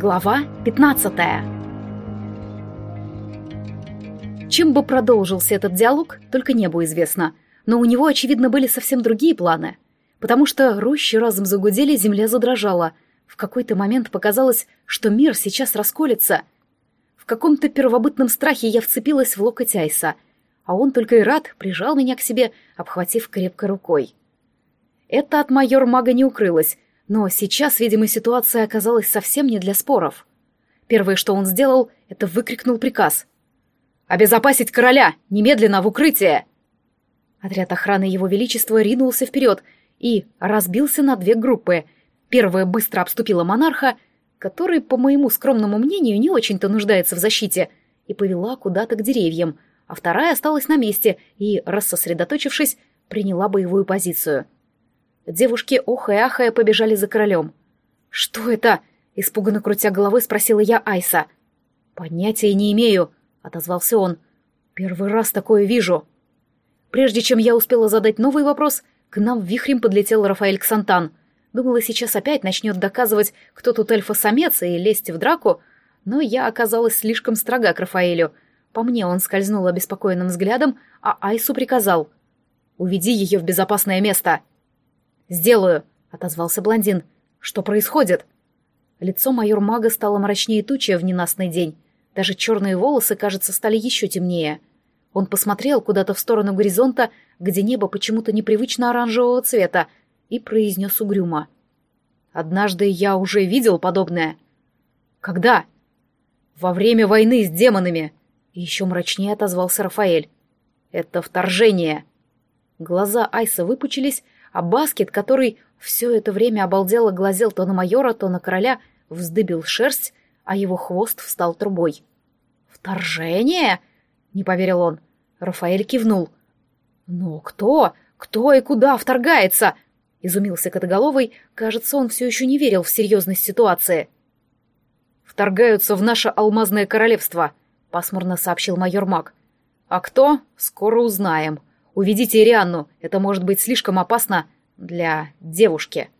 Глава 15 Чем бы продолжился этот диалог, только небу известно. Но у него, очевидно, были совсем другие планы. Потому что рощи разом загудели, земля задрожала. В какой-то момент показалось, что мир сейчас расколется. В каком-то первобытном страхе я вцепилась в локоть Айса, а он только и рад прижал меня к себе, обхватив крепко рукой. Это от майор мага не укрылось, но сейчас, видимо, ситуация оказалась совсем не для споров. Первое, что он сделал, это выкрикнул приказ. «Обезопасить короля! Немедленно в укрытие!» Отряд охраны Его Величества ринулся вперед и разбился на две группы. Первая быстро обступила монарха, который, по моему скромному мнению, не очень-то нуждается в защите, и повела куда-то к деревьям, а вторая осталась на месте и, рассосредоточившись, приняла боевую позицию. Девушки, охая-ахая, побежали за королем. «Что это?» — испуганно крутя головой, спросила я Айса. «Понятия не имею», — отозвался он. «Первый раз такое вижу». Прежде чем я успела задать новый вопрос, к нам вихрем подлетел Рафаэль Ксантан. Думала, сейчас опять начнет доказывать, кто тут альфа-самец, и лезть в драку, но я оказалась слишком строга к Рафаэлю. По мне он скользнул обеспокоенным взглядом, а Айсу приказал. «Уведи ее в безопасное место!» «Сделаю!» — отозвался блондин. «Что происходит?» Лицо майор мага стало мрачнее тучи в ненастный день. Даже черные волосы, кажется, стали еще темнее. Он посмотрел куда-то в сторону горизонта, где небо почему-то непривычно оранжевого цвета, и произнес угрюмо. «Однажды я уже видел подобное». «Когда?» «Во время войны с демонами», — еще мрачнее отозвался Рафаэль. «Это вторжение». Глаза Айса выпучились, а Баскет, который все это время обалдело глазел то на майора, то на короля, вздыбил шерсть, а его хвост встал трубой. «Вторжение?» — не поверил он. Рафаэль кивнул. «Но кто? Кто и куда вторгается?» — изумился Котоголовый. Кажется, он все еще не верил в серьезность ситуации. «Вторгаются в наше алмазное королевство», — пасмурно сообщил майор Мак. «А кто? Скоро узнаем. Уведите Ирианну, это может быть слишком опасно для девушки».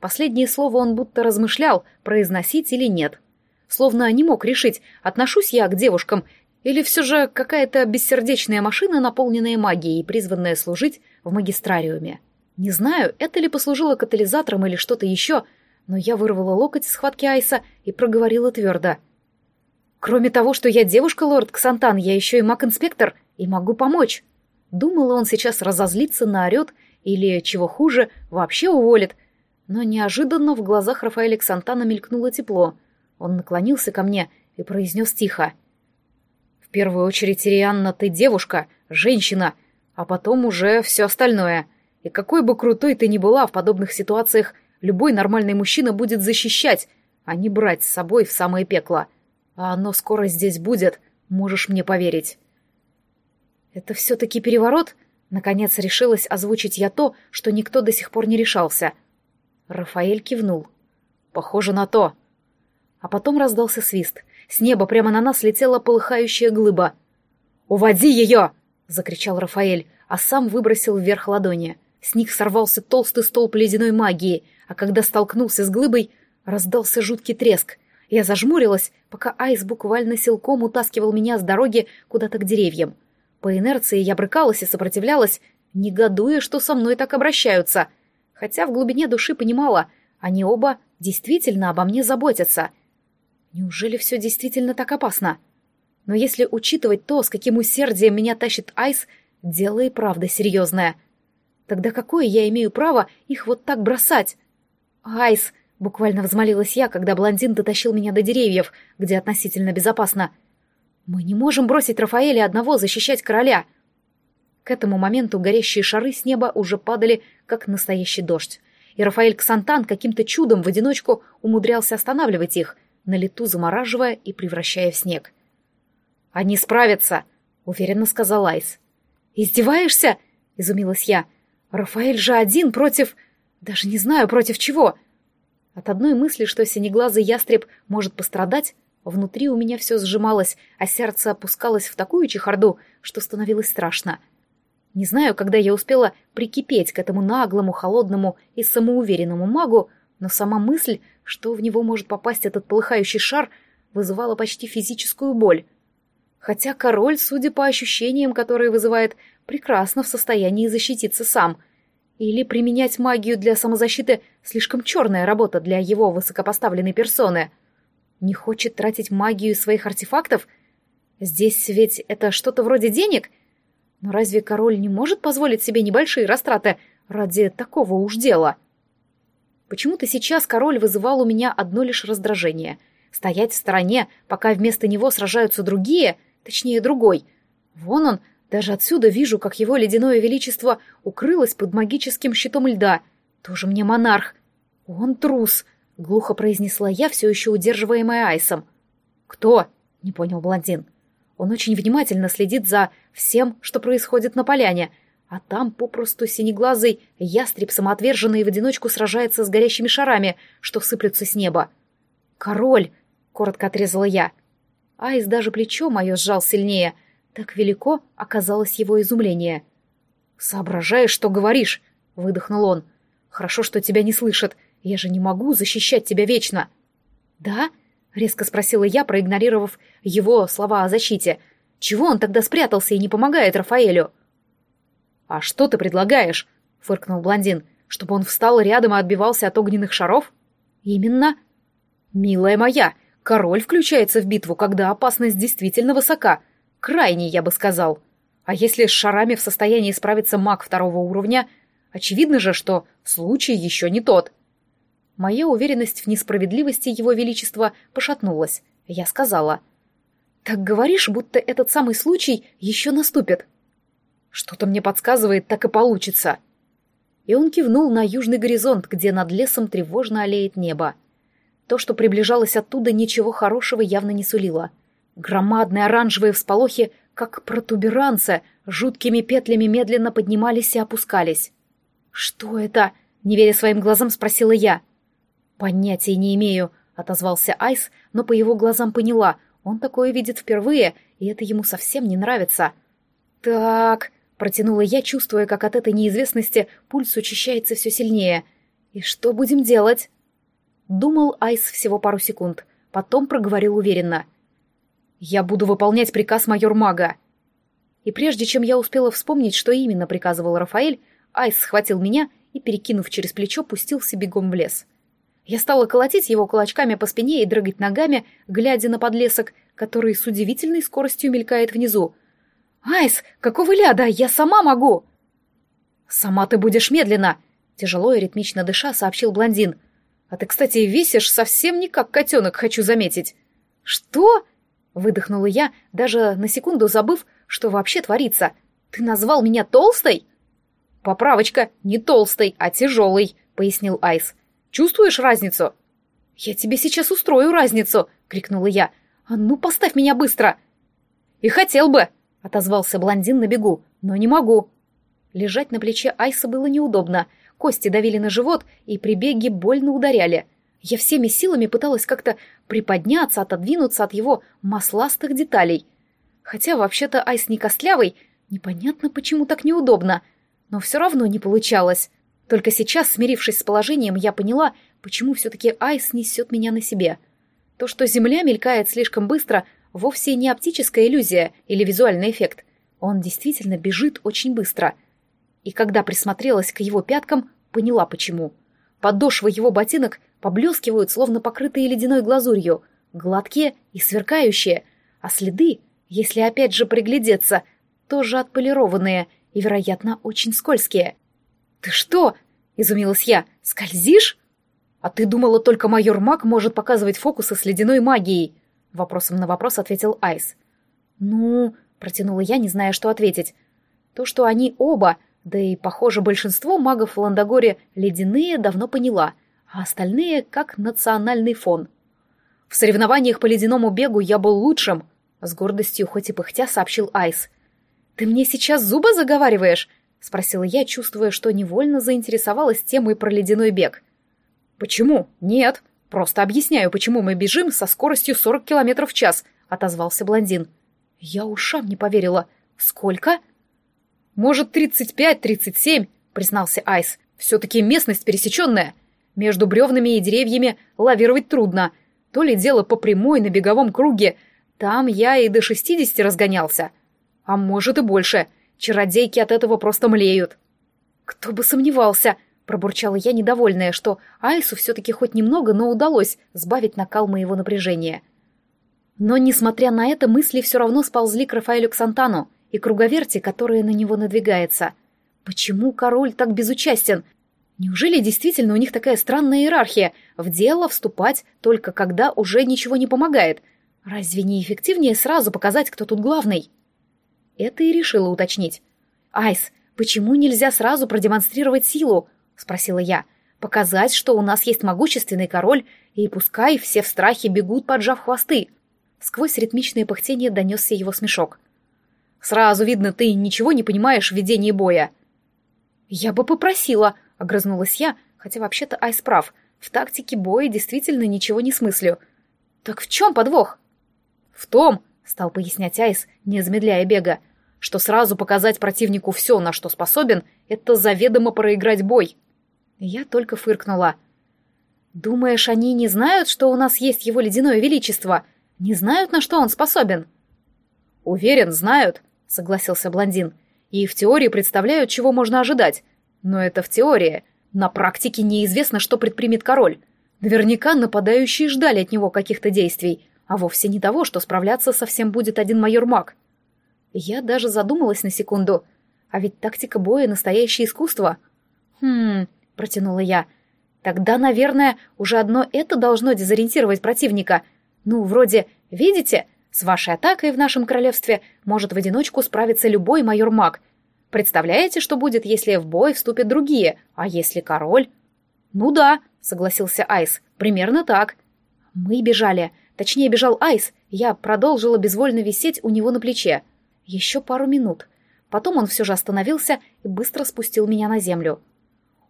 Последнее слово он будто размышлял, произносить или нет. Словно не мог решить, отношусь я к девушкам или все же какая-то бессердечная машина, наполненная магией, призванная служить в магистрариуме? Не знаю, это ли послужило катализатором или что-то еще, но я вырвала локоть из схватки Айса и проговорила твердо. «Кроме того, что я девушка, лорд Ксантан, я еще и маг-инспектор и могу помочь». Думала, он сейчас разозлится, наорет или, чего хуже, вообще уволит. Но неожиданно в глазах Рафаэля Ксантана мелькнуло тепло. Он наклонился ко мне и произнес тихо — в первую очередь, Ирианна, ты девушка, женщина, а потом уже все остальное. И какой бы крутой ты ни была в подобных ситуациях, любой нормальный мужчина будет защищать, а не брать с собой в самое пекло. А оно скоро здесь будет, можешь мне поверить. Это все-таки переворот? Наконец решилась озвучить я то, что никто до сих пор не решался. Рафаэль кивнул. Похоже на то. А потом раздался свист — с неба прямо на нас летела полыхающая глыба. «Уводи ее!» — закричал Рафаэль, а сам выбросил вверх ладони. С них сорвался толстый столб ледяной магии, а когда столкнулся с глыбой, раздался жуткий треск. Я зажмурилась, пока Айс буквально силком утаскивал меня с дороги куда-то к деревьям. По инерции я брыкалась и сопротивлялась, негодуя, что со мной так обращаются. Хотя в глубине души понимала, они оба действительно обо мне заботятся — Неужели все действительно так опасно? Но если учитывать то, с каким усердием меня тащит Айс, дело и правда серьезное. Тогда какое я имею право их вот так бросать? Айс, буквально взмолилась я, когда блондин дотащил меня до деревьев, где относительно безопасно. Мы не можем бросить Рафаэля одного защищать короля. К этому моменту горящие шары с неба уже падали, как настоящий дождь. И Рафаэль Ксантан каким-то чудом в одиночку умудрялся останавливать их — на лету замораживая и превращая в снег. «Они справятся!» — уверенно сказал Айс. «Издеваешься?» — изумилась я. «Рафаэль же один против... Даже не знаю, против чего!» От одной мысли, что синеглазый ястреб может пострадать, внутри у меня все сжималось, а сердце опускалось в такую чехарду, что становилось страшно. Не знаю, когда я успела прикипеть к этому наглому, холодному и самоуверенному магу, но сама мысль, что в него может попасть этот полыхающий шар, вызывало почти физическую боль. Хотя король, судя по ощущениям, которые вызывает, прекрасно в состоянии защититься сам. Или применять магию для самозащиты слишком черная работа для его высокопоставленной персоны. Не хочет тратить магию своих артефактов? Здесь ведь это что-то вроде денег? Но разве король не может позволить себе небольшие растраты ради такого уж дела? Почему-то сейчас король вызывал у меня одно лишь раздражение. Стоять в стороне, пока вместо него сражаются другие, точнее другой. Вон он, даже отсюда вижу, как его ледяное величество укрылось под магическим щитом льда. Тоже мне монарх. Он трус, — глухо произнесла я, все еще удерживаемая Айсом. «Кто?» — не понял блондин. Он очень внимательно следит за всем, что происходит на поляне, а там попросту синеглазый ястреб, самоотверженный в одиночку сражается с горящими шарами, что сыплются с неба. «Король!» — коротко отрезала я. Айс даже плечо мое сжал сильнее — так велико оказалось его изумление. «Соображаешь, что говоришь?» — выдохнул он. «Хорошо, что тебя не слышат. Я же не могу защищать тебя вечно». «Да?» — резко спросила я, проигнорировав его слова о защите. «Чего он тогда спрятался и не помогает Рафаэлю?» «А что ты предлагаешь?» — фыркнул блондин. «Чтобы он встал рядом и отбивался от огненных шаров?» «Именно». «Милая моя, король включается в битву, когда опасность действительно высока. Крайний, я бы сказал. А если с шарами в состоянии справиться маг второго уровня, очевидно же, что случай еще не тот. Моя уверенность в несправедливости его величества пошатнулась. Я сказала. «Так говоришь, будто этот самый случай еще наступит». «Что-то мне подсказывает, так и получится». И он кивнул на южный горизонт, где над лесом тревожно олеет небо. То, что приближалось оттуда, ничего хорошего явно не сулило — Громадные оранжевые всполохи, как протуберанцы, жуткими петлями медленно поднимались и опускались. «Что это?» — не веря своим глазам, спросила я. «Понятия не имею», — отозвался Айс, но по его глазам поняла. Он такое видит впервые, и это ему совсем не нравится. «Так», — протянула я, чувствуя, как от этой неизвестности пульс учащается все сильнее. «И что будем делать?» Думал Айс всего пару секунд, потом проговорил уверенно — «Я буду выполнять приказ майор-мага». И прежде чем я успела вспомнить, что именно приказывал Рафаэль, Айс схватил меня и, перекинув через плечо, пустился бегом в лес. Я стала колотить его кулачками по спине и дрыгать ногами, глядя на подлесок, который с удивительной скоростью мелькает внизу. «Айс, какого ляда? Я сама могу!» «Сама ты будешь медленно!» — тяжело и ритмично дыша сообщил блондин. «А ты, кстати, весишь совсем не как котенок, хочу заметить». «Что?» Выдохнула я, даже на секунду забыв, что вообще творится. «Ты назвал меня толстой?» «Поправочка, не толстой, а тяжелой», — пояснил Айс. «Чувствуешь разницу?» «Я тебе сейчас устрою разницу!» — крикнула я. «А ну, поставь меня быстро!» «И хотел бы!» — отозвался блондин на бегу. «Но не могу!» Лежать на плече Айса было неудобно. Кости давили на живот, и при беге больно ударяли. Я всеми силами пыталась как-то приподняться, отодвинуться от его масластых деталей. Хотя вообще-то айс не костлявый, непонятно, почему так неудобно. Но все равно не получалось. Только сейчас, смирившись с положением, я поняла, почему все-таки айс несет меня на себе. То, что Земля мелькает слишком быстро, вовсе не оптическая иллюзия или визуальный эффект. Он действительно бежит очень быстро. И когда присмотрелась к его пяткам, поняла почему. Подошвы его ботинок поблескивают, словно покрытые ледяной глазурью, гладкие и сверкающие, а следы, если опять же приглядеться, тоже отполированные и, вероятно, очень скользкие. «Ты что?» — изумилась я. «Скользишь?» «А ты думала, только майор Мак может показывать фокусы с ледяной магией?» Вопросом на вопрос ответил Айс. «Ну...» — протянула я, не зная, что ответить. «То, что они оба, да и, похоже, большинство магов в Ландогоре ледяные, давно поняла — а остальные как национальный фон. В соревнованиях по ледяному бегу я был лучшим, с гордостью хоть и пыхтя сообщил Айс. «Ты мне сейчас зубы заговариваешь?» — спросила я, чувствуя, что невольно заинтересовалась темой про ледяной бег. «Почему? Нет. Просто объясняю, почему мы бежим со скоростью 40 км в час», — отозвался блондин. Я ушам не поверила. «Сколько?» «Может, 35-37», — признался Айс. «Все-таки местность пересеченная. Между бревнами и деревьями лавировать трудно. То ли дело по прямой на беговом круге. Там я и до шестидесяти разгонялся. А может и больше. Чародейки от этого просто млеют. Кто бы сомневался, пробурчала я, недовольная, что Айсу все-таки хоть немного, но удалось сбавить накал моего напряжения. Но, несмотря на это, мысли все равно сползли к Рафаэлю Ксантану и круговерти, которая на него надвигается. Почему король так безучастен? Неужели действительно у них такая странная иерархия? В дело вступать только когда уже ничего не помогает. Разве не эффективнее сразу показать, кто тут главный? Это и решила уточнить. «Айс, почему нельзя сразу продемонстрировать силу?» — спросила я. «Показать, что у нас есть могущественный король, и пускай все в страхе бегут, поджав хвосты». Сквозь ритмичное пыхтение донесся его смешок. «Сразу видно, ты ничего не понимаешь в ведении боя». «Я бы попросила», — огрызнулась я, хотя вообще-то Айс прав. В тактике боя действительно ничего не смыслю. «Так в чем подвох?» «В том», — стал пояснять Айс, не замедляя бега, что сразу показать противнику все, на что способен, это заведомо проиграть бой. Я только фыркнула. «Думаешь, они не знают, что у нас есть его ледяное величество? Не знают, на что он способен?» «Уверен, знают», — согласился блондин. «И в теории представляют, чего можно ожидать. Но это в теории. На практике неизвестно, что предпримет король. Наверняка нападающие ждали от него каких-то действий, а вовсе не того, что справляться совсем будет один майор Мак. Я даже задумалась на секунду. А ведь тактика боя — настоящее искусство. «Хм...» — протянула я. «Тогда, наверное, уже одно это должно дезориентировать противника. Ну, вроде, видите, с вашей атакой в нашем королевстве может в одиночку справиться любой майор Маг. Представляете, что будет, если в бой вступят другие, а если король?» «Ну да», — согласился Айс, — «примерно так». Мы бежали. Точнее, бежал Айс. Я продолжила безвольно висеть у него на плече. Еще пару минут. Потом он все же остановился и быстро спустил меня на землю.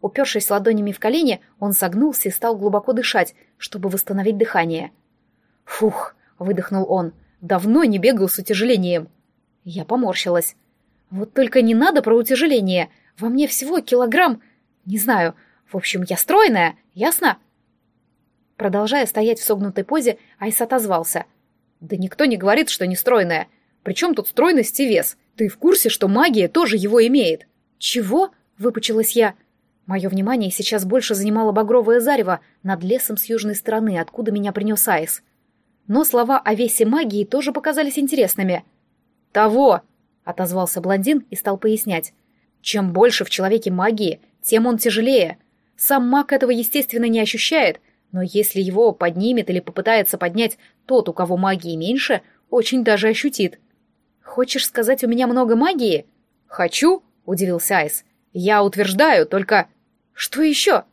Упершись ладонями в колени, он согнулся и стал глубоко дышать, чтобы восстановить дыхание. «Фух!» — выдохнул он. «Давно не бегал с утяжелением». Я поморщилась. «Вот только не надо про утяжеление. Во мне всего килограмм... Не знаю. В общем, я стройная, ясно?» Продолжая стоять в согнутой позе, Айс отозвался. «Да никто не говорит, что не стройная. Причем тут стройность и вес? Ты в курсе, что магия тоже его имеет?» «Чего?» — выпучилась я. Мое внимание сейчас больше занимало багровое зарево над лесом с южной стороны, откуда меня принес Айс. Но слова о весе магии тоже показались интересными. «Того!» — отозвался блондин и стал пояснять. «Чем больше в человеке магии, тем он тяжелее. Сам маг этого, естественно, не ощущает, но если его поднимет или попытается поднять тот, у кого магии меньше, очень даже ощутит. «Хочешь сказать, у меня много магии?» «Хочу», — удивился Айс. «Я утверждаю, только...» «Что еще?»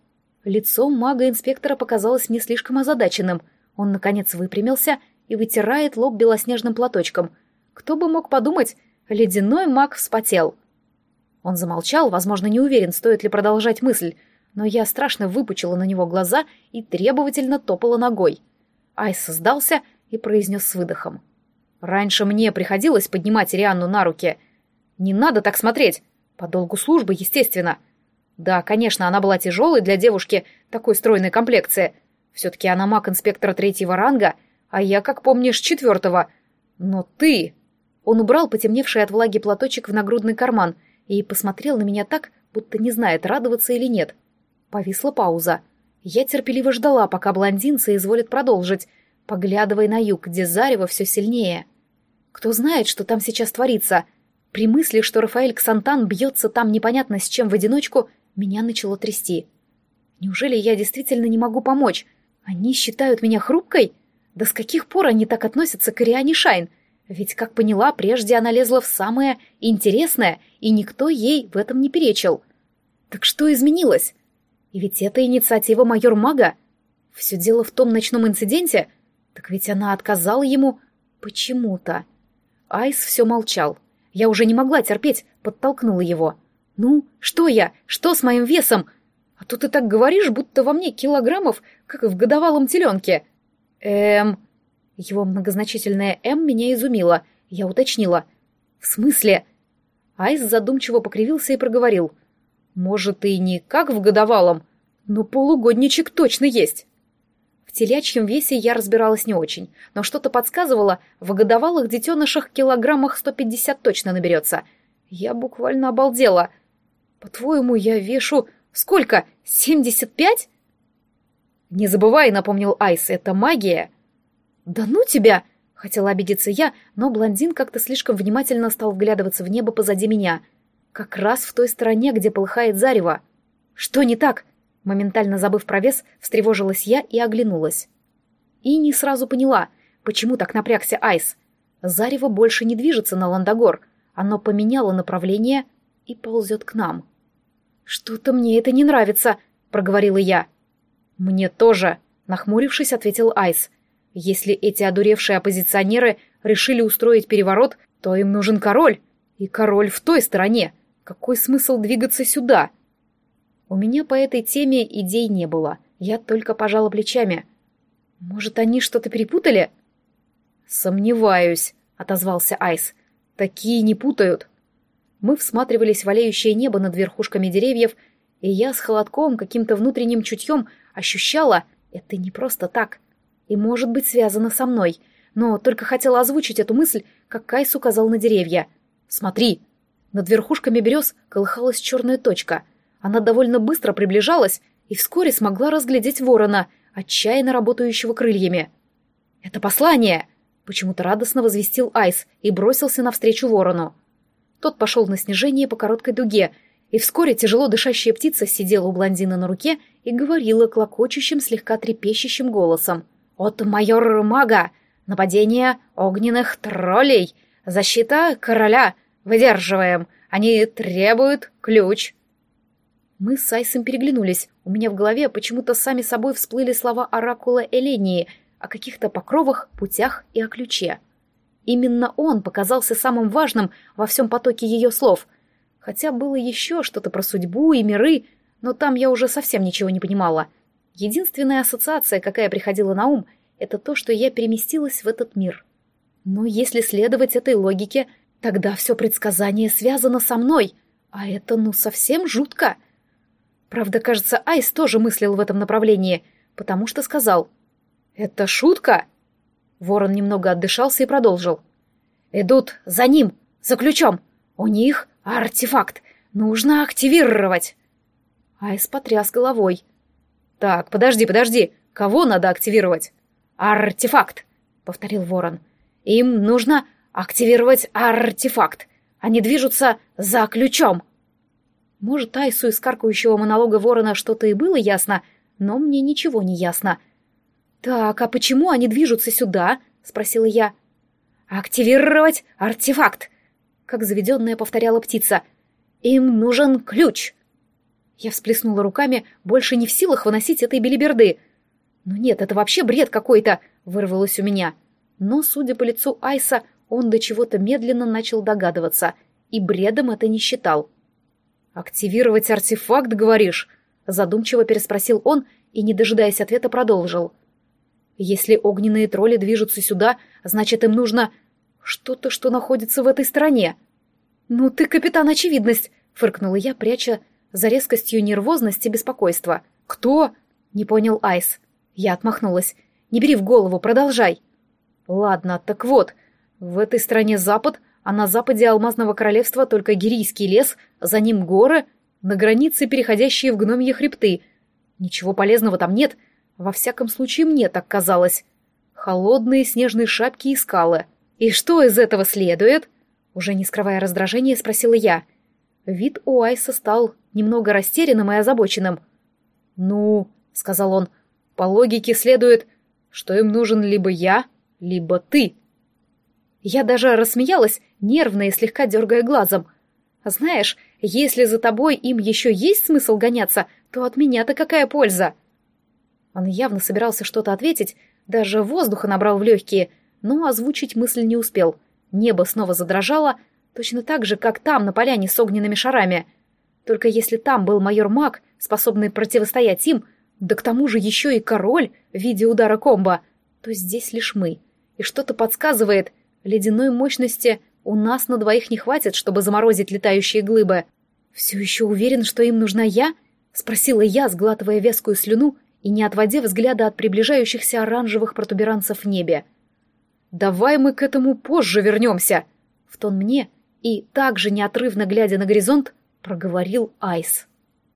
Лицо мага-инспектора показалось мне слишком озадаченным. Он, наконец, выпрямился и вытирает лоб белоснежным платочком. Кто бы мог подумать, ледяной маг вспотел. Он замолчал, возможно, не уверен, стоит ли продолжать мысль, но я страшно выпучила на него глаза и требовательно топала ногой. Айс сдался и произнес с выдохом. — Раньше мне приходилось поднимать Рианну на руки. Не надо так смотреть. По долгу службы, естественно. Да, конечно, она была тяжелой для девушки такой стройной комплекции. Все-таки она маг-инспектора третьего ранга, а я, как помнишь, четвертого. Но ты... Он убрал потемневший от влаги платочек в нагрудный карман и посмотрел на меня так, будто не знает, радоваться или нет. Повисла пауза. Я терпеливо ждала, пока блондин соизволит продолжить, поглядывая на юг, где зарево все сильнее. Кто знает, что там сейчас творится? При мысли, что Рафаэль Ксантан бьется там непонятно с чем в одиночку, меня начало трясти. Неужели я действительно не могу помочь? Они считают меня хрупкой? Да с каких пор они так относятся к Ариане Шайн? Ведь, как поняла, прежде она лезла в самое интересное, и никто ей в этом не перечил. Так что изменилось? И ведь это инициатива майор Мага. Все дело в том ночном инциденте. Так ведь она отказала ему почему-то. Айс все молчал. Я уже не могла терпеть, подтолкнула его. «Ну, что я? Что с моим весом? А то ты так говоришь, будто во мне килограммов, как в годовалом теленке». «Эм...» Его многозначительное «М» меня изумило. Я уточнила. «В смысле?» Айс задумчиво покривился и проговорил. «Может, и не как в годовалом, Но полугодничек точно есть. В телячьем весе я разбиралась не очень, но что-то подсказывало, в годовалых детенышах килограммах 150 точно наберется. Я буквально обалдела. По-твоему, я вешу... Сколько? 75? Не забывай, напомнил Айс, это магия. Да ну тебя! Хотела обидеться я, но блондин как-то слишком внимательно стал вглядываться в небо позади меня. Как раз в той стороне, где полыхает зарево. Что не так? Моментально забыв про вес, встревожилась я и оглянулась. И не сразу поняла, почему так напрягся Айс. Зарево больше не движется на Ландогор. Оно поменяло направление и ползет к нам. «Что-то мне это не нравится», — проговорила я. «Мне тоже», — нахмурившись, ответил Айс. «Если эти одуревшие оппозиционеры решили устроить переворот, то им нужен король. И король в той стороне. Какой смысл двигаться сюда?» У меня по этой теме идей не было. Я только пожала плечами. Может, они что-то перепутали? Сомневаюсь, отозвался Айс. Такие не путают. Мы всматривались в валеющее небо над верхушками деревьев, и я с холодком, каким-то внутренним чутьем ощущала, это не просто так. И может быть связано со мной. Но только хотела озвучить эту мысль, как Кайс указал на деревья. «Смотри!» Над верхушками берез колыхалась черная точка — она довольно быстро приближалась и вскоре смогла разглядеть ворона, отчаянно работающего крыльями. «Это послание!» — почему-то радостно возвестил Айс и бросился навстречу ворону. Тот пошел на снижение по короткой дуге, и вскоре тяжело дышащая птица сидела у блондина на руке и говорила клокочущим, слегка трепещущим голосом. «От майор-мага! Нападение огненных троллей! Защита короля! Выдерживаем! Они требуют ключ!» Мы с Айсом переглянулись. У меня в голове почему-то сами собой всплыли слова оракула Элении о каких-то покровах, путях и о ключе. Именно он показался самым важным во всем потоке ее слов. Хотя было еще что-то про судьбу и миры, но там я уже совсем ничего не понимала. Единственная ассоциация, какая приходила на ум, это то, что я переместилась в этот мир. Но если следовать этой логике, тогда все предсказание связано со мной, а это ну совсем жутко. Правда, кажется, Айс тоже мыслил в этом направлении, потому что сказал «Это шутка?» Ворон немного отдышался и продолжил. «Идут за ним, за ключом. У них артефакт. Нужно активировать». Айс потряс головой. «Так, подожди, подожди. Кого надо активировать?» «Артефакт», — повторил Ворон. «Им нужно активировать артефакт. Они движутся за ключом». Может, Айсу из каркающего монолога ворона что-то и было ясно, но мне ничего не ясно. «Так, а почему они движутся сюда?» — спросила я. «Активировать артефакт!» — как заведенная повторяла птица. «Им нужен ключ!» Я всплеснула руками, больше не в силах выносить этой белиберды. «Ну нет, это вообще бред какой-то!» — вырвалось у меня. Но, судя по лицу Айса, он до чего-то медленно начал догадываться, и бредом это не считал. «Активировать артефакт, говоришь?» Задумчиво переспросил он и, не дожидаясь ответа, продолжил. «Если огненные тролли движутся сюда, значит, им нужно что-то, что находится в этой стране». «Ну ты, капитан, очевидность!» — фыркнула я, пряча за резкостью нервозность и беспокойство. «Кто?» — не понял Айс. Я отмахнулась. «Не бери в голову, продолжай». «Ладно, так вот, в этой стране Запад — а на западе Алмазного Королевства только Гирийский лес, за ним горы, на границе переходящие в гномьи хребты. Ничего полезного там нет, во всяком случае мне так казалось. Холодные снежные шапки и скалы. И что из этого следует? Уже не скрывая раздражения, спросила я. Вид у Айса стал немного растерянным и озабоченным. «Ну», — сказал он, — «по логике следует, что им нужен либо я, либо ты». Я даже рассмеялась, нервно и слегка дергая глазом. «Знаешь, если за тобой им еще есть смысл гоняться, то от меня-то какая польза?» Он явно собирался что-то ответить, даже воздуха набрал в легкие, но озвучить мысль не успел. Небо снова задрожало, точно так же, как там, на поляне с огненными шарами. Только если там был майор Маг, способный противостоять им, да к тому же еще и король в виде удара комбо, то здесь лишь мы. И что-то подсказывает — Ледяной мощности у нас на двоих не хватит, чтобы заморозить летающие глыбы. Все еще уверен, что им нужна я? Спросила я, сглатывая вескую слюну и не отводя взгляда от приближающихся оранжевых протуберанцев в небе. «Давай мы к этому позже вернемся!» В тон мне и, также неотрывно глядя на горизонт, проговорил Айс.